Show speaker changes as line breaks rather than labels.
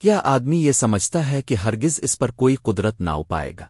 کیا آدمی یہ سمجھتا ہے کہ ہرگز اس پر کوئی قدرت نہ پائے گا؟